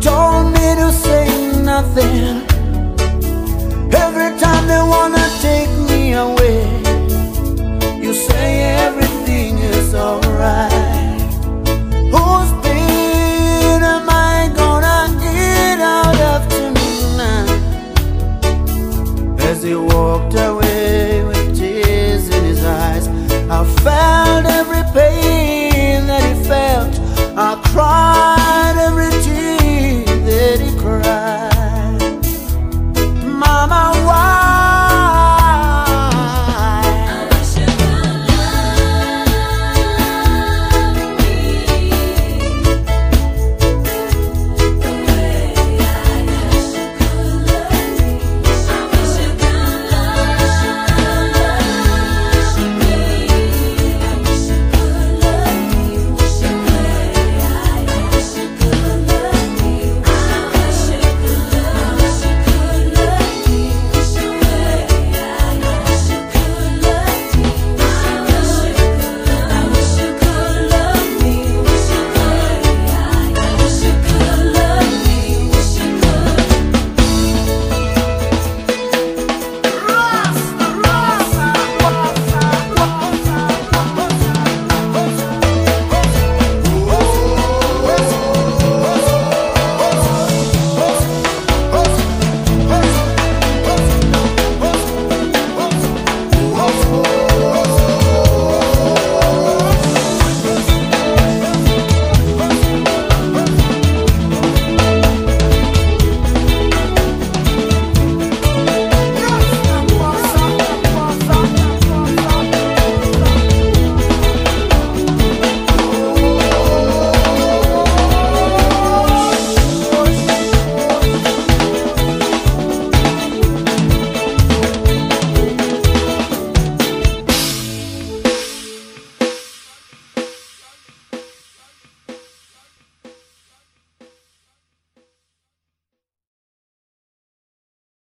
told me to say nothing. Every time they wanna take me away You say everything is alright. Whose pain am I gonna get out of tonight? As he walked away